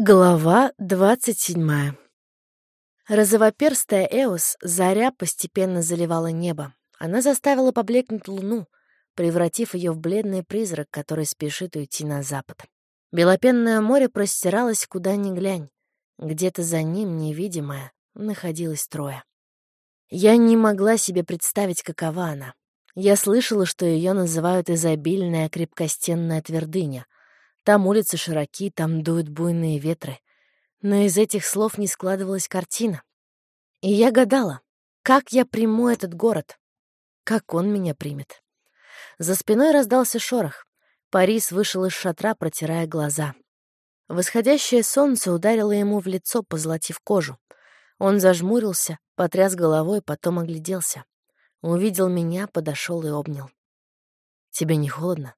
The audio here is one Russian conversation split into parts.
Глава двадцать седьмая. Розовоперстая Эос заря постепенно заливала небо. Она заставила поблекнуть луну, превратив ее в бледный призрак, который спешит уйти на запад. Белопенное море простиралось куда ни глянь. Где-то за ним, невидимое, находилось трое. Я не могла себе представить, какова она. Я слышала, что ее называют изобильная крепкостенная твердыня — там улицы широки, там дуют буйные ветры. Но из этих слов не складывалась картина. И я гадала, как я приму этот город, как он меня примет. За спиной раздался шорох. Парис вышел из шатра, протирая глаза. Восходящее солнце ударило ему в лицо, позолотив кожу. Он зажмурился, потряс головой, потом огляделся. Увидел меня, подошел и обнял. «Тебе не холодно?»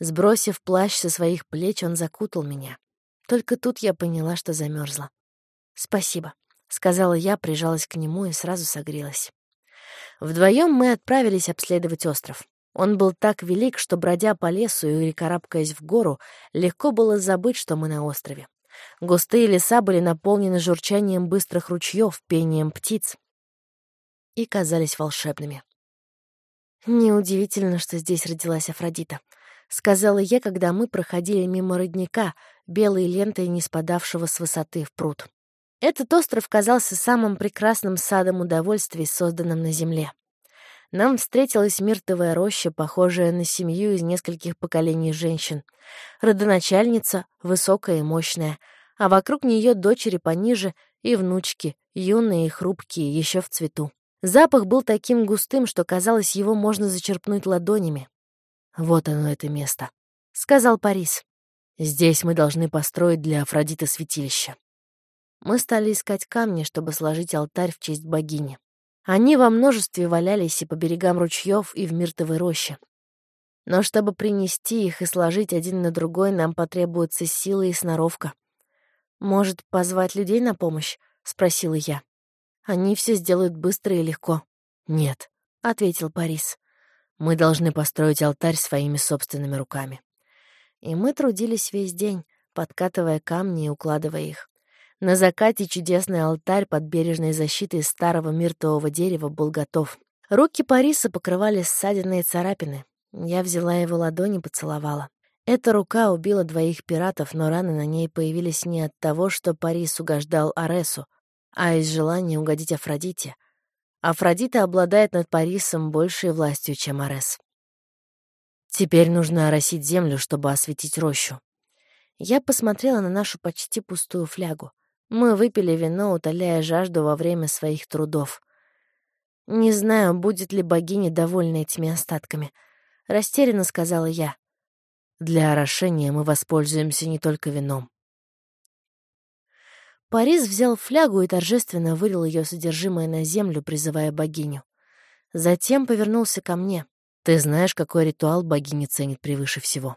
Сбросив плащ со своих плеч, он закутал меня. Только тут я поняла, что замерзла. «Спасибо», — сказала я, прижалась к нему и сразу согрелась. Вдвоем мы отправились обследовать остров. Он был так велик, что, бродя по лесу или карабкаясь в гору, легко было забыть, что мы на острове. Густые леса были наполнены журчанием быстрых ручьев, пением птиц и казались волшебными. Неудивительно, что здесь родилась Афродита —— сказала я, когда мы проходили мимо родника, белой лентой не спадавшего с высоты в пруд. Этот остров казался самым прекрасным садом удовольствий, созданным на земле. Нам встретилась миртовая роща, похожая на семью из нескольких поколений женщин. Родоначальница, высокая и мощная, а вокруг нее дочери пониже и внучки, юные и хрупкие, еще в цвету. Запах был таким густым, что казалось, его можно зачерпнуть ладонями. «Вот оно, это место», — сказал Парис. «Здесь мы должны построить для Афродиты святилище». Мы стали искать камни, чтобы сложить алтарь в честь богини. Они во множестве валялись и по берегам ручьев, и в миртовой роще. Но чтобы принести их и сложить один на другой, нам потребуется сила и сноровка. «Может, позвать людей на помощь?» — спросила я. «Они все сделают быстро и легко». «Нет», — ответил Парис. Мы должны построить алтарь своими собственными руками. И мы трудились весь день, подкатывая камни и укладывая их. На закате чудесный алтарь под бережной защитой старого миртового дерева был готов. Руки Париса покрывали ссадины и царапины. Я взяла его ладонь и поцеловала. Эта рука убила двоих пиратов, но раны на ней появились не от того, что Парис угождал Аресу, а из желания угодить Афродите, Афродита обладает над Парисом большей властью, чем Арес. Теперь нужно оросить землю, чтобы осветить рощу. Я посмотрела на нашу почти пустую флягу. Мы выпили вино, утоляя жажду во время своих трудов. Не знаю, будет ли богиня довольна этими остатками. Растерянно сказала я. Для орошения мы воспользуемся не только вином. Парис взял флягу и торжественно вылил ее содержимое на землю, призывая богиню. Затем повернулся ко мне. «Ты знаешь, какой ритуал богиня ценит превыше всего?»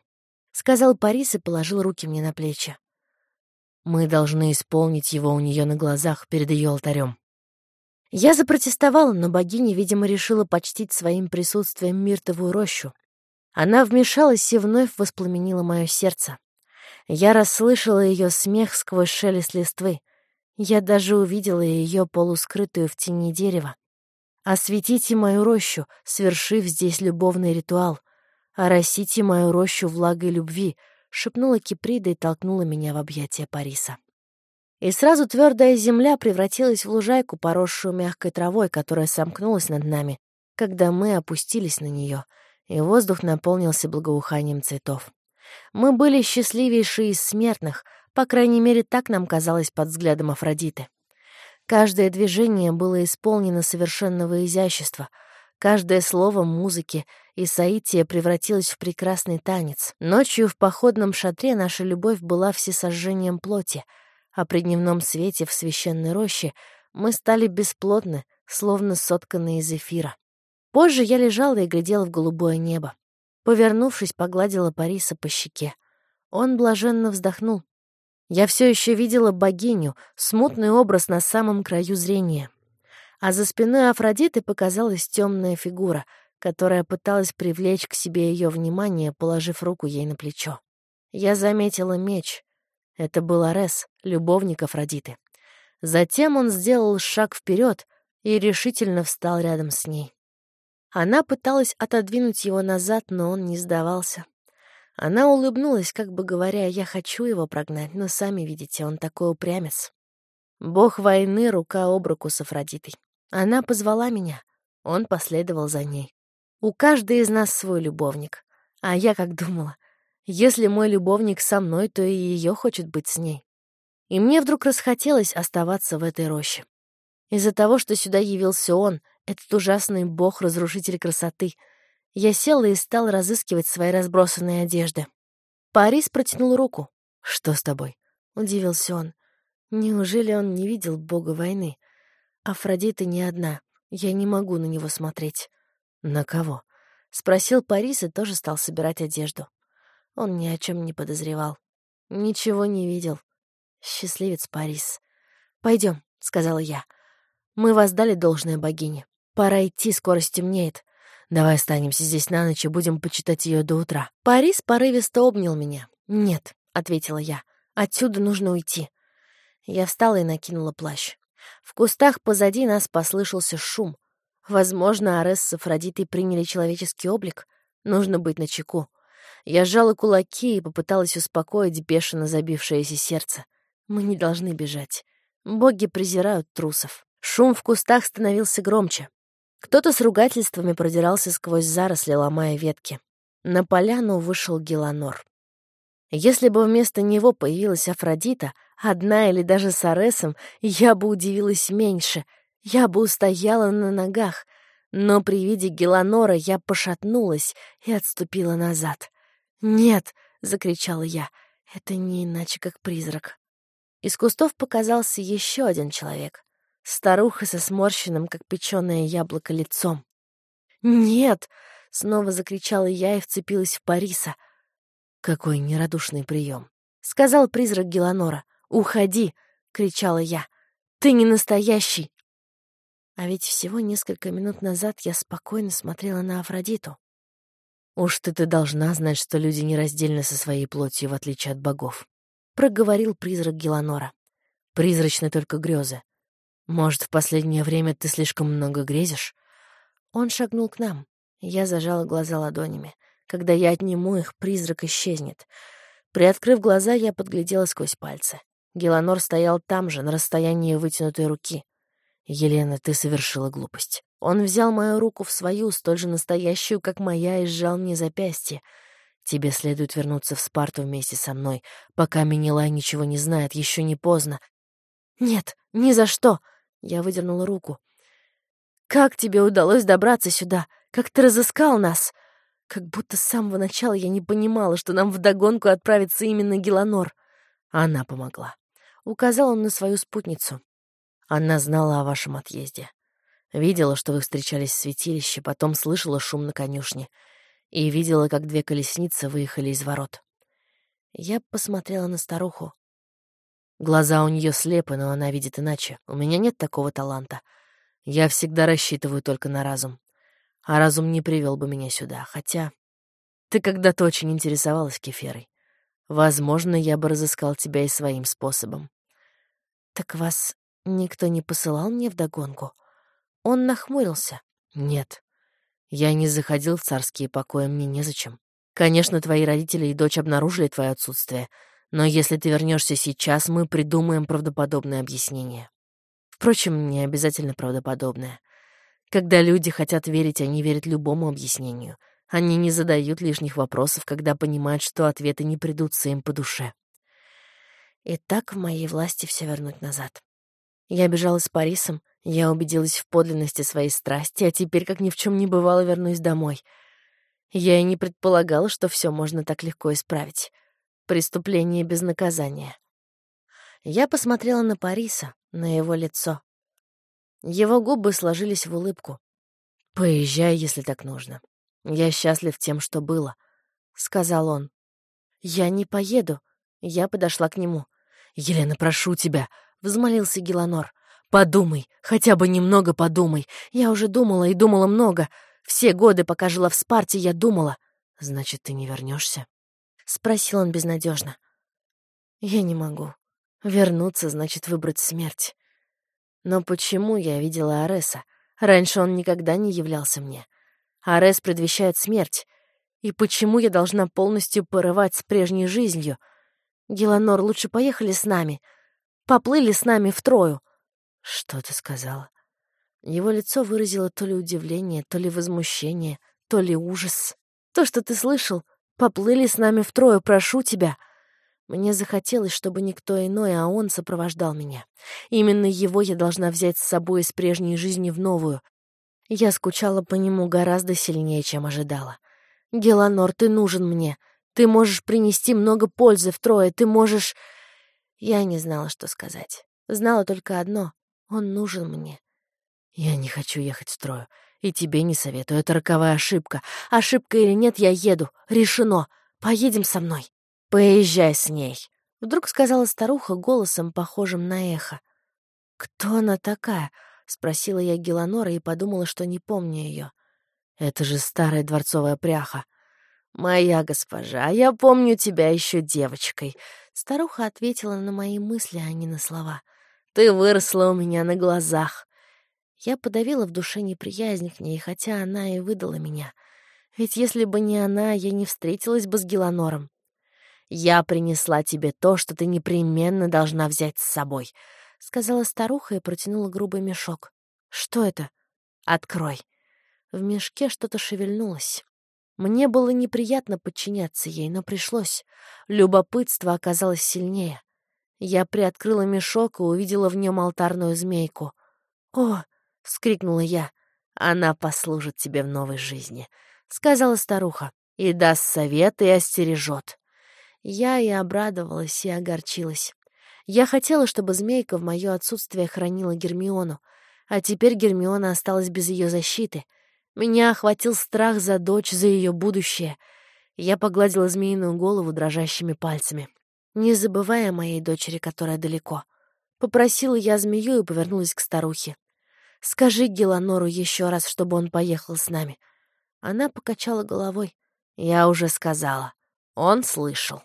Сказал Парис и положил руки мне на плечи. «Мы должны исполнить его у нее на глазах перед ее алтарем». Я запротестовала, но богиня, видимо, решила почтить своим присутствием миртовую рощу. Она вмешалась и вновь воспламенила мое сердце. Я расслышала ее смех сквозь шелест листвы. Я даже увидела ее полускрытую в тени дерева. «Осветите мою рощу, свершив здесь любовный ритуал. Оросите мою рощу влагой любви», — шепнула Киприда и толкнула меня в объятия Париса. И сразу твердая земля превратилась в лужайку, поросшую мягкой травой, которая сомкнулась над нами, когда мы опустились на нее, и воздух наполнился благоуханием цветов. Мы были счастливейшие из смертных — по крайней мере, так нам казалось под взглядом Афродиты. Каждое движение было исполнено совершенного изящества, каждое слово музыки и соития превратилось в прекрасный танец. Ночью в походном шатре наша любовь была всесожжением плоти, а при дневном свете в священной роще мы стали бесплотны, словно сотканные из эфира. Позже я лежала и глядела в голубое небо. Повернувшись, погладила Париса по щеке. Он блаженно вздохнул. Я все еще видела богиню, смутный образ на самом краю зрения. А за спиной Афродиты показалась темная фигура, которая пыталась привлечь к себе ее внимание, положив руку ей на плечо. Я заметила меч. Это был Арес, любовник Афродиты. Затем он сделал шаг вперед и решительно встал рядом с ней. Она пыталась отодвинуть его назад, но он не сдавался. Она улыбнулась, как бы говоря, «Я хочу его прогнать, но сами видите, он такой упрямец». Бог войны рука об руку с Афродитой. Она позвала меня, он последовал за ней. У каждой из нас свой любовник. А я как думала, если мой любовник со мной, то и ее хочет быть с ней. И мне вдруг расхотелось оставаться в этой роще. Из-за того, что сюда явился он, этот ужасный бог-разрушитель красоты, я села и стала разыскивать свои разбросанные одежды. Парис протянул руку. «Что с тобой?» — удивился он. Неужели он не видел бога войны? Афродита не одна. Я не могу на него смотреть. «На кого?» — спросил Парис и тоже стал собирать одежду. Он ни о чем не подозревал. Ничего не видел. Счастливец Парис. Пойдем, сказала я. «Мы воздали должное богине. Пора идти, скоро стемнеет. Давай останемся здесь на ночь и будем почитать ее до утра». Парис порывисто обнял меня. «Нет», — ответила я, — «отсюда нужно уйти». Я встала и накинула плащ. В кустах позади нас послышался шум. Возможно, Арес с Афродитой приняли человеческий облик. Нужно быть начеку. Я сжала кулаки и попыталась успокоить бешено забившееся сердце. Мы не должны бежать. Боги презирают трусов. Шум в кустах становился громче. Кто-то с ругательствами продирался сквозь заросли, ломая ветки. На поляну вышел Геланор. Если бы вместо него появилась Афродита, одна или даже с Аресом, я бы удивилась меньше, я бы устояла на ногах. Но при виде Геланора я пошатнулась и отступила назад. «Нет!» — закричала я. «Это не иначе, как призрак». Из кустов показался еще один человек. Старуха со сморщенным, как печеное яблоко, лицом. «Нет!» — снова закричала я и вцепилась в Париса. «Какой нерадушный прием!» — сказал призрак Геланора. «Уходи!» — кричала я. «Ты не настоящий!» А ведь всего несколько минут назад я спокойно смотрела на Афродиту. «Уж ты-то должна знать, что люди нераздельны со своей плотью, в отличие от богов», — проговорил призрак Геланора. «Призрачны только грезы. Может, в последнее время ты слишком много грезишь?» Он шагнул к нам. Я зажала глаза ладонями. Когда я отниму их, призрак исчезнет. Приоткрыв глаза, я подглядела сквозь пальцы. Геланор стоял там же, на расстоянии вытянутой руки. «Елена, ты совершила глупость». Он взял мою руку в свою, столь же настоящую, как моя, и сжал мне запястье. «Тебе следует вернуться в Спарту вместе со мной, пока Минилай ничего не знает, еще не поздно». «Нет, ни за что!» Я выдернула руку. «Как тебе удалось добраться сюда? Как ты разыскал нас?» Как будто с самого начала я не понимала, что нам вдогонку отправится именно Геланор. Она помогла. Указал он на свою спутницу. Она знала о вашем отъезде. Видела, что вы встречались в святилище, потом слышала шум на конюшне и видела, как две колесницы выехали из ворот. Я посмотрела на старуху. Глаза у нее слепы, но она видит иначе. У меня нет такого таланта. Я всегда рассчитываю только на разум. А разум не привел бы меня сюда, хотя... Ты когда-то очень интересовалась Кеферой. Возможно, я бы разыскал тебя и своим способом. Так вас никто не посылал мне вдогонку? Он нахмурился. Нет. Я не заходил в царские покои, мне незачем. Конечно, твои родители и дочь обнаружили твое отсутствие, но если ты вернешься сейчас, мы придумаем правдоподобное объяснение. Впрочем, не обязательно правдоподобное. Когда люди хотят верить, они верят любому объяснению. Они не задают лишних вопросов, когда понимают, что ответы не придутся им по душе. И так в моей власти все вернуть назад. Я бежала с Парисом, я убедилась в подлинности своей страсти, а теперь, как ни в чем не бывало, вернусь домой. Я и не предполагала, что все можно так легко исправить. Преступление без наказания. Я посмотрела на Париса, на его лицо. Его губы сложились в улыбку. «Поезжай, если так нужно. Я счастлив тем, что было», — сказал он. «Я не поеду». Я подошла к нему. «Елена, прошу тебя», — взмолился Геланор. Подумай, хотя бы немного подумай. Я уже думала и думала много. Все годы, пока жила в Спарте, я думала. Значит, ты не вернешься? Спросил он безнадежно. Я не могу. Вернуться значит выбрать смерть. Но почему я видела Ареса? Раньше он никогда не являлся мне. Арес предвещает смерть. И почему я должна полностью порывать с прежней жизнью? Геланор, лучше поехали с нами. Поплыли с нами в Трою. Что ты сказала? Его лицо выразило то ли удивление, то ли возмущение, то ли ужас. То, что ты слышал, поплыли с нами в Трою, прошу тебя. Мне захотелось, чтобы никто иной, а он сопровождал меня. Именно его я должна взять с собой из прежней жизни в новую. Я скучала по нему гораздо сильнее, чем ожидала. «Геланор, ты нужен мне. Ты можешь принести много пользы в трое. Ты можешь...» Я не знала, что сказать. Знала только одно — он нужен мне. «Я не хочу ехать в трое. И тебе не советую. Это роковая ошибка. Ошибка или нет, я еду. Решено. Поедем со мной». «Поезжай с ней», — вдруг сказала старуха голосом, похожим на эхо. «Кто она такая?» — спросила я Геланора и подумала, что не помню ее. «Это же старая дворцовая пряха». «Моя госпожа, я помню тебя еще девочкой», — старуха ответила на мои мысли, а не на слова. «Ты выросла у меня на глазах». Я подавила в душе неприязнь к ней, хотя она и выдала меня. Ведь если бы не она, я не встретилась бы с Геланором. «Я принесла тебе то, что ты непременно должна взять с собой», — сказала старуха и протянула грубый мешок. «Что это?» «Открой». В мешке что-то шевельнулось. Мне было неприятно подчиняться ей, но пришлось. Любопытство оказалось сильнее. Я приоткрыла мешок и увидела в нем алтарную змейку. «О!» — вскрикнула я. «Она послужит тебе в новой жизни», — сказала старуха, — «и даст совет и остережет». Я и обрадовалась, и огорчилась. Я хотела, чтобы змейка в мое отсутствие хранила Гермиону, а теперь Гермиона осталась без ее защиты. Меня охватил страх за дочь, за ее будущее. Я погладила змеиную голову дрожащими пальцами, не забывая о моей дочери, которая далеко. Попросила я змею и повернулась к старухе. «Скажи Геланору еще раз, чтобы он поехал с нами». Она покачала головой. «Я уже сказала. Он слышал».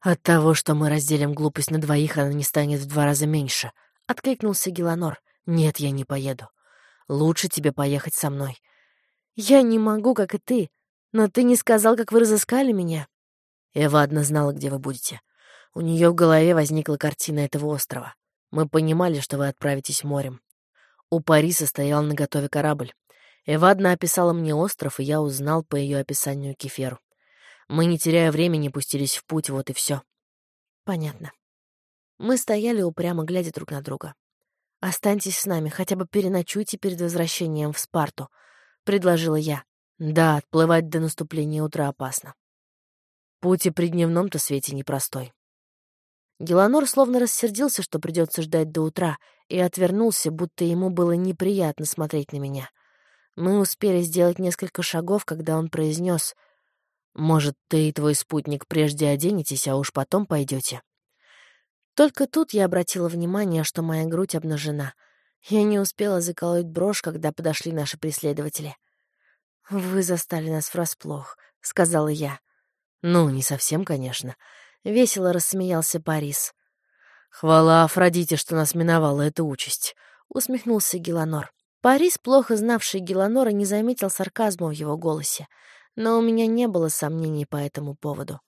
«От того, что мы разделим глупость на двоих, она не станет в два раза меньше», — откликнулся Геланор. «Нет, я не поеду. Лучше тебе поехать со мной». «Я не могу, как и ты. Но ты не сказал, как вы разыскали меня». Эва одна знала, где вы будете. У нее в голове возникла картина этого острова. Мы понимали, что вы отправитесь морем. У Париса стоял наготове корабль. Эвадна описала мне остров, и я узнал по ее описанию Кеферу. Мы, не теряя времени, пустились в путь, вот и все. Понятно. Мы стояли упрямо, глядя друг на друга. «Останьтесь с нами, хотя бы переночуйте перед возвращением в Спарту», — предложила я. «Да, отплывать до наступления утра опасно. Путь и при дневном-то свете непростой». Геланор словно рассердился, что придется ждать до утра, и отвернулся, будто ему было неприятно смотреть на меня. Мы успели сделать несколько шагов, когда он произнес — может, ты и твой спутник прежде оденетесь, а уж потом пойдете. Только тут я обратила внимание, что моя грудь обнажена. Я не успела заколоть брошь, когда подошли наши преследователи. «Вы застали нас врасплох», — сказала я. «Ну, не совсем, конечно». Весело рассмеялся Парис. «Хвала Афродите, что нас миновала эта участь», — усмехнулся Геланор. Парис, плохо знавший Геланора, не заметил сарказма в его голосе но у меня не было сомнений по этому поводу.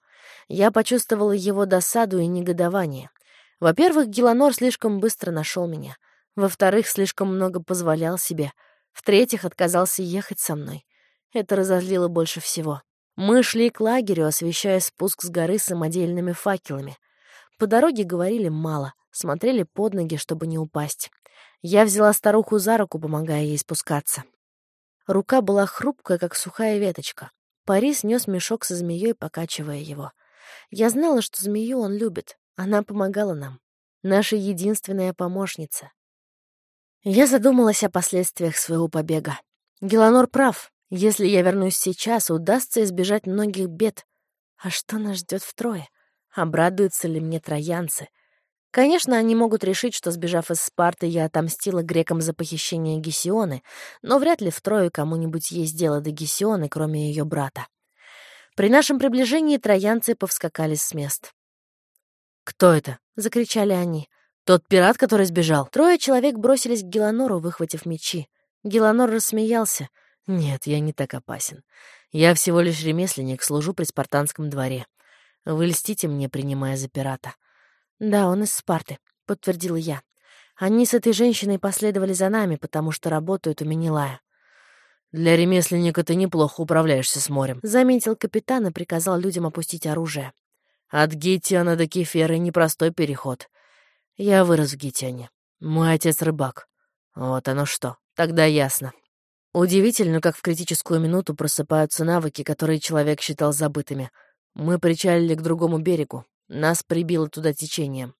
Я почувствовала его досаду и негодование. Во-первых, Геланор слишком быстро нашел меня. Во-вторых, слишком много позволял себе. В-третьих, отказался ехать со мной. Это разозлило больше всего. Мы шли к лагерю, освещая спуск с горы самодельными факелами. По дороге говорили мало, смотрели под ноги, чтобы не упасть. Я взяла старуху за руку, помогая ей спускаться. Рука была хрупкая, как сухая веточка. Парис нес мешок со змеей, покачивая его. Я знала, что змею он любит. Она помогала нам. Наша единственная помощница. Я задумалась о последствиях своего побега. Геланор прав. Если я вернусь сейчас, удастся избежать многих бед. А что нас ждет втрое? Обрадуются ли мне троянцы? Конечно, они могут решить, что, сбежав из Спарты, я отомстила грекам за похищение Гесионы, но вряд ли втрое кому-нибудь есть дело до Гесионы, кроме ее брата. При нашем приближении троянцы повскакали с мест. «Кто это?» — закричали они. «Тот пират, который сбежал?» Трое человек бросились к Геланору, выхватив мечи. Геланор рассмеялся. «Нет, я не так опасен. Я всего лишь ремесленник, служу при спартанском дворе. Вы льстите мне, принимая за пирата». «Да, он из Спарты», — подтвердила я. «Они с этой женщиной последовали за нами, потому что работают у Менелая». «Для ремесленника ты неплохо управляешься с морем», — заметил капитан и приказал людям опустить оружие. «От Гитиана до Кеферы непростой переход. Я вырос в Гитиане. Мой отец рыбак. Вот оно что. Тогда ясно». Удивительно, как в критическую минуту просыпаются навыки, которые человек считал забытыми. Мы причалили к другому берегу. Нас прибило туда течением.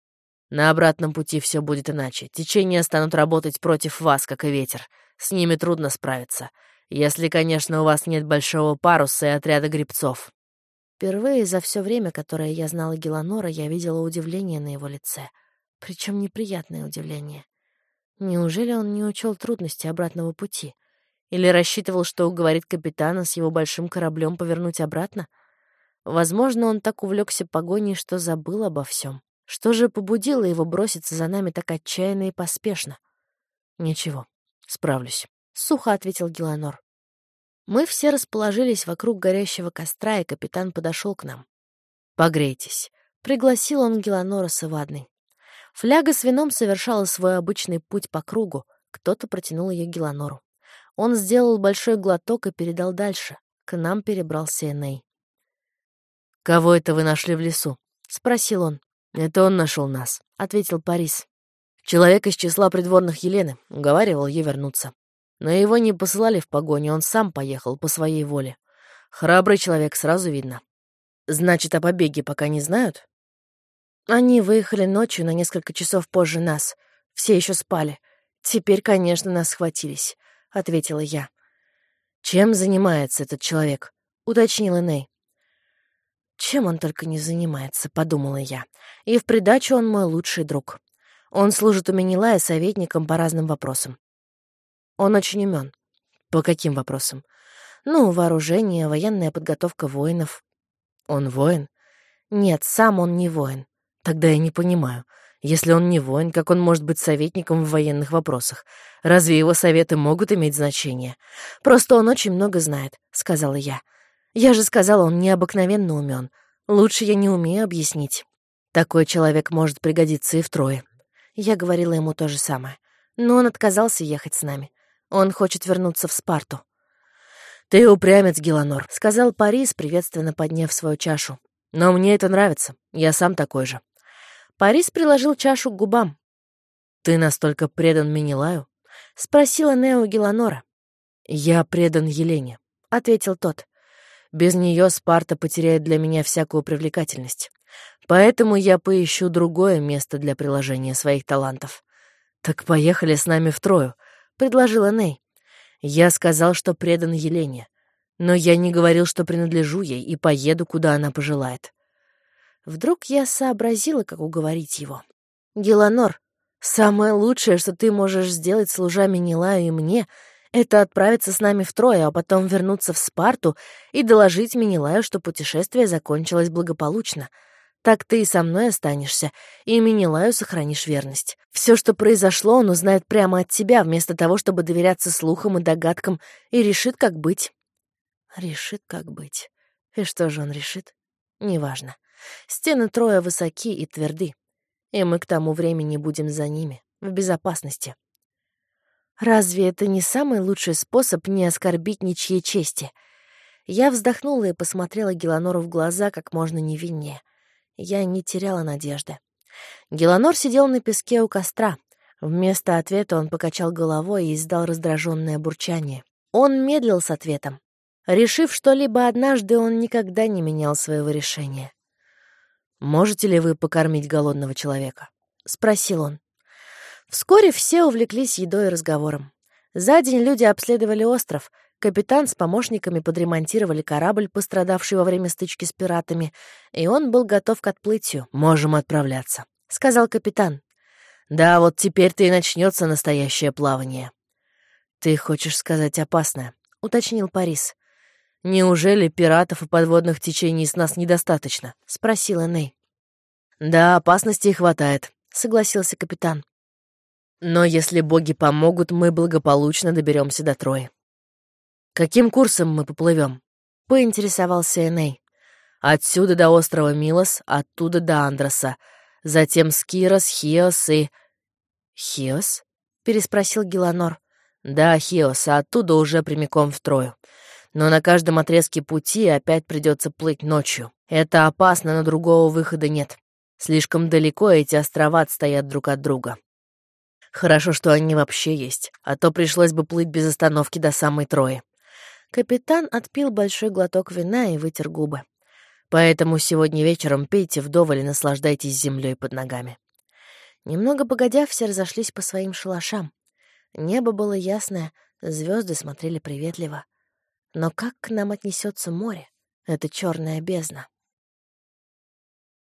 На обратном пути все будет иначе. Течения станут работать против вас, как и ветер. С ними трудно справиться. Если, конечно, у вас нет большого паруса и отряда грибцов. Впервые за все время, которое я знала Геланора, я видела удивление на его лице. Причем неприятное удивление. Неужели он не учел трудности обратного пути? Или рассчитывал, что уговорит капитана с его большим кораблем повернуть обратно? — Возможно, он так увлекся погоней, что забыл обо всем. Что же побудило его броситься за нами так отчаянно и поспешно? Ничего, справлюсь, — сухо ответил Геланор. Мы все расположились вокруг горящего костра, и капитан подошел к нам. «Погрейтесь», — пригласил он Геланора с Ивадной. Фляга с вином совершала свой обычный путь по кругу, кто-то протянул ее Геланору. Он сделал большой глоток и передал дальше. К нам перебрался Эней. «Кого это вы нашли в лесу?» — спросил он. «Это он нашел нас», — ответил Парис. Человек из числа придворных Елены уговаривал ее вернуться. Но его не посылали в погоню, он сам поехал по своей воле. Храбрый человек, сразу видно. Значит, о побеге пока не знают? Они выехали ночью на несколько часов позже нас. Все еще спали. Теперь, конечно, нас схватились, — ответила я. «Чем занимается этот человек?» — уточнила Ней. Чем он только не занимается, подумала я. И в придачу он мой лучший друг. Он служит у Менелая советником по разным вопросам. Он очень умен. По каким вопросам? Ну, вооружение, военная подготовка воинов. Он воин? Нет, сам он не воин. Тогда я не понимаю. Если он не воин, как он может быть советником в военных вопросах? Разве его советы могут иметь значение? Просто он очень много знает, сказала я. Я же сказала, он необыкновенно умен. Лучше я не умею объяснить. Такой человек может пригодиться и втрое. Я говорила ему то же самое. Но он отказался ехать с нами. Он хочет вернуться в Спарту. «Ты упрямец, Геланор», — сказал Парис, приветственно подняв свою чашу. «Но мне это нравится. Я сам такой же». Парис приложил чашу к губам. «Ты настолько предан Менелаю?» — спросила Нео Геланора. «Я предан Елене», — ответил тот. Без нее Спарта потеряет для меня всякую привлекательность. Поэтому я поищу другое место для приложения своих талантов. «Так поехали с нами втрою», — предложила Ней. Я сказал, что предан Елене, но я не говорил, что принадлежу ей и поеду, куда она пожелает. Вдруг я сообразила, как уговорить его. «Геланор, самое лучшее, что ты можешь сделать, служа Менелаю и мне, — это отправиться с нами втрое, а потом вернуться в Спарту и доложить Менелаю, что путешествие закончилось благополучно. Так ты и со мной останешься, и Менелаю сохранишь верность. Все, что произошло, он узнает прямо от тебя, вместо того, чтобы доверяться слухам и догадкам, и решит, как быть. Решит, как быть. И что же он решит? Неважно. Стены Троя высоки и тверды, и мы к тому времени будем за ними, в безопасности. Разве это не самый лучший способ не оскорбить ничьей чести? Я вздохнула и посмотрела Геланору в глаза как можно невиннее. Я не теряла надежды. Геланор сидел на песке у костра. Вместо ответа он покачал головой и издал раздраженное бурчание. Он медлил с ответом. Решив что-либо однажды, он никогда не менял своего решения. «Можете ли вы покормить голодного человека?» — спросил он. Вскоре все увлеклись едой и разговором. За день люди обследовали остров. Капитан с помощниками подремонтировали корабль, пострадавший во время стычки с пиратами, и он был готов к отплытию. «Можем отправляться», — сказал капитан. «Да, вот теперь-то и начнется настоящее плавание». «Ты хочешь сказать опасное?» — уточнил Парис. «Неужели пиратов и подводных течений с нас недостаточно?» — спросила Ней. «Да, опасностей хватает», — согласился капитан. «Но если боги помогут, мы благополучно доберемся до Трои». «Каким курсом мы поплывем? поинтересовался Эней. «Отсюда до острова Милос, оттуда до Андроса, затем Скирос, Хиос и...» «Хиос?» — переспросил Геланор. «Да, Хиос, а оттуда уже прямиком в Трою. Но на каждом отрезке пути опять придется плыть ночью. Это опасно, но другого выхода нет. Слишком далеко эти острова отстоят друг от друга. Хорошо, что они вообще есть, а то пришлось бы плыть без остановки до самой Трои. Капитан отпил большой глоток вина и вытер губы. Поэтому сегодня вечером пейте вдоволь и наслаждайтесь землей под ногами. Немного погодя, все разошлись по своим шалашам. Небо было ясное, звезды смотрели приветливо. Но как к нам отнесется море, эта черная бездна?